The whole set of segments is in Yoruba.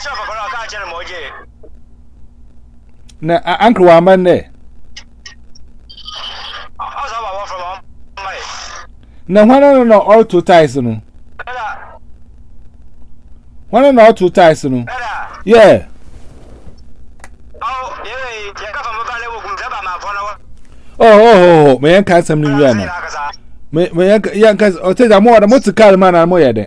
show for Kola catch him oje. Na uncle wa man there. How's our one from my? Na wana no no all two ties no. Wana no all two ties no. Yeah. Oh, yeah, yeah, ka fa mo wo kun ba ma fo na Oh, oh, oh, me yan kan sam ni wi ana. Me me yan yan kan o oh, te da mo da mo tikal man na mo ye de.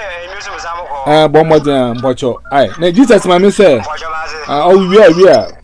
Uh, ah, bomb was a botcher. Aye, now Jesus, my miss, Ah, oh, yeah, yeah.